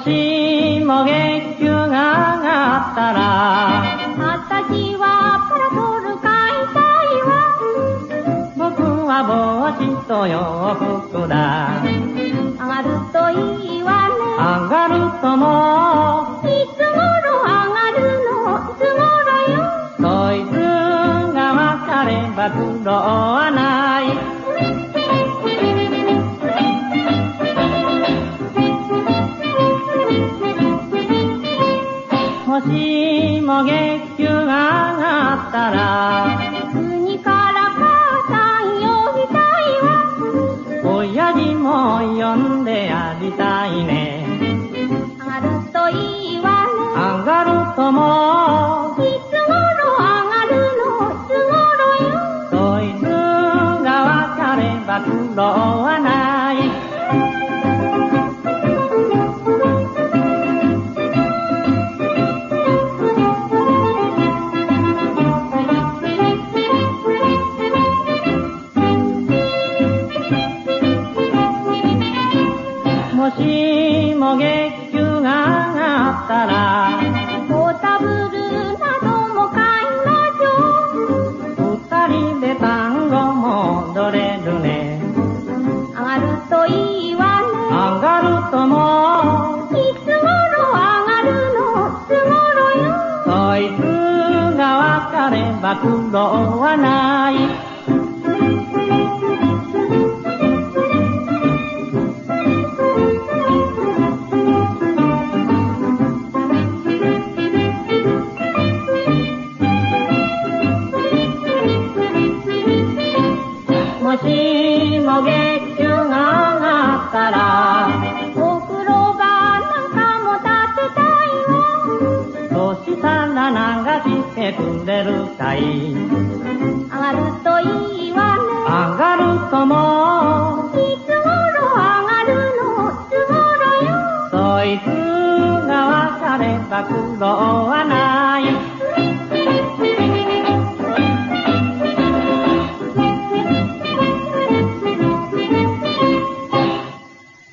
しも月給が上がったら私はパラソル買いたいわ。僕は帽子と洋服だ上がるといいわね。上がるともいつ頃上がるのいつ頃よ。そいつがわかれば苦労はないしも月給上がったら国から母さん呼びたいわ。親父も呼んでやりたいね上がるといいわね上がるとも。いつ頃上がるのいつ頃よ。そいつがわかれば苦労はない月給が上がったらポータブルなども買いましょう。二人で単語も踊れるね上がるといいわ上がるともね。いつ頃上がるの？いつ頃よ？そいつがわかれば苦労はないしも月給が上がったらお風呂場なんかも建てたいわ。そしたら流してくれるかい上がるといいわ上がるともね。いつ頃上がるの？いつ頃よ？そいつがわかれば苦労はない